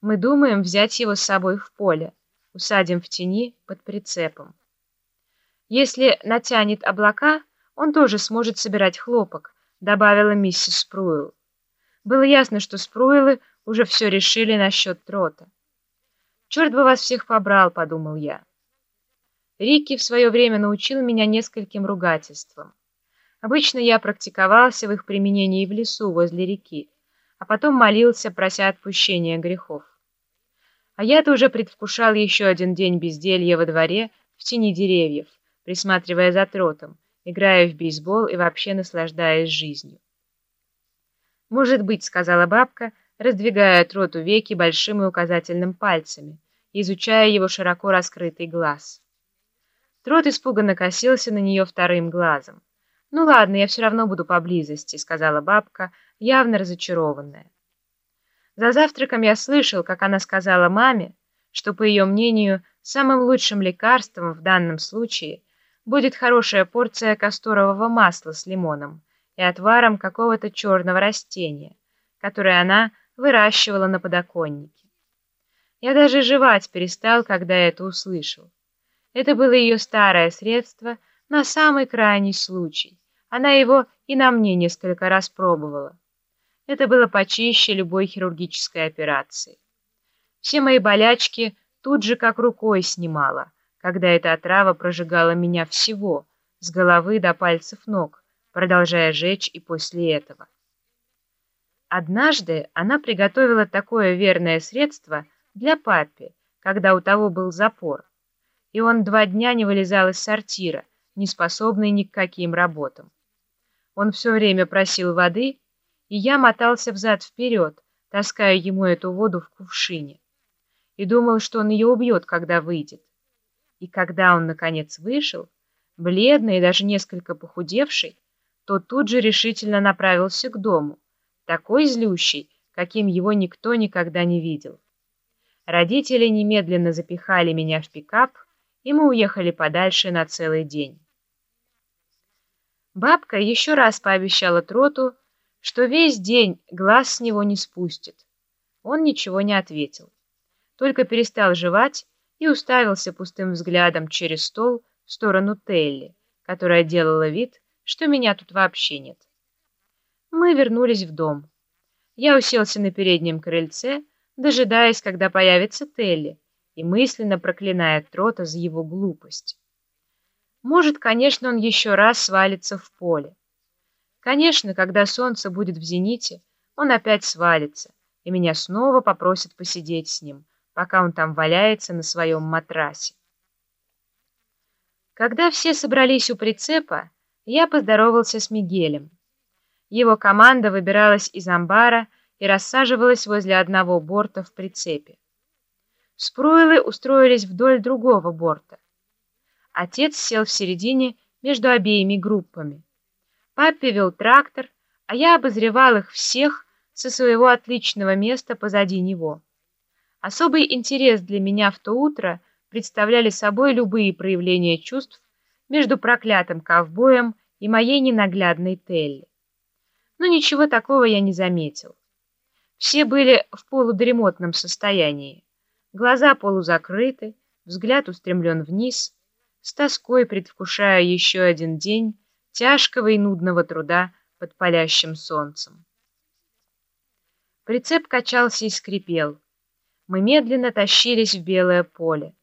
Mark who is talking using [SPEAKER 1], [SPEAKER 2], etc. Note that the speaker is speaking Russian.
[SPEAKER 1] Мы думаем взять его с собой в поле, усадим в тени под прицепом. Если натянет облака, он тоже сможет собирать хлопок, добавила миссис Спруил. Было ясно, что Спруилы уже все решили насчет трота. «Черт бы вас всех побрал», — подумал я. Рикки в свое время научил меня нескольким ругательствам. Обычно я практиковался в их применении в лесу возле реки, а потом молился, прося отпущения грехов. А я-то уже предвкушал еще один день безделья во дворе в тени деревьев, присматривая за тротом, играя в бейсбол и вообще наслаждаясь жизнью. «Может быть», — сказала бабка, раздвигая троту веки большим и указательным пальцами, изучая его широко раскрытый глаз. Трот испуганно косился на нее вторым глазом. «Ну ладно, я все равно буду поблизости», — сказала бабка, явно разочарованная. За завтраком я слышал, как она сказала маме, что, по ее мнению, самым лучшим лекарством в данном случае будет хорошая порция касторового масла с лимоном и отваром какого-то черного растения, которое она выращивала на подоконнике. Я даже жевать перестал, когда это услышал. Это было ее старое средство на самый крайний случай. Она его и на мне несколько раз пробовала. Это было почище любой хирургической операции. Все мои болячки тут же как рукой снимала, когда эта отрава прожигала меня всего, с головы до пальцев ног, продолжая жечь и после этого. Однажды она приготовила такое верное средство для папи, когда у того был запор, и он два дня не вылезал из сортира, не способный ни к каким работам. Он все время просил воды, и я мотался взад-вперед, таская ему эту воду в кувшине, и думал, что он ее убьет, когда выйдет. И когда он, наконец, вышел, бледный и даже несколько похудевший, то тут же решительно направился к дому, такой злющий, каким его никто никогда не видел. Родители немедленно запихали меня в пикап, и мы уехали подальше на целый день. Бабка еще раз пообещала Троту, что весь день глаз с него не спустит. Он ничего не ответил, только перестал жевать и уставился пустым взглядом через стол в сторону Телли, которая делала вид, что меня тут вообще нет. Мы вернулись в дом. Я уселся на переднем крыльце, дожидаясь, когда появится Телли, и мысленно проклиная Трота за его глупость. Может, конечно, он еще раз свалится в поле. Конечно, когда солнце будет в зените, он опять свалится, и меня снова попросят посидеть с ним, пока он там валяется на своем матрасе. Когда все собрались у прицепа, я поздоровался с Мигелем. Его команда выбиралась из амбара и рассаживалась возле одного борта в прицепе. Спруилы устроились вдоль другого борта. Отец сел в середине между обеими группами. Папа вел трактор, а я обозревал их всех со своего отличного места позади него. Особый интерес для меня в то утро представляли собой любые проявления чувств между проклятым ковбоем и моей ненаглядной Телли. Но ничего такого я не заметил. Все были в полудремотном состоянии. Глаза полузакрыты, взгляд устремлен вниз — с тоской предвкушая еще один день тяжкого и нудного труда под палящим солнцем. Прицеп качался и скрипел. Мы медленно тащились в белое поле.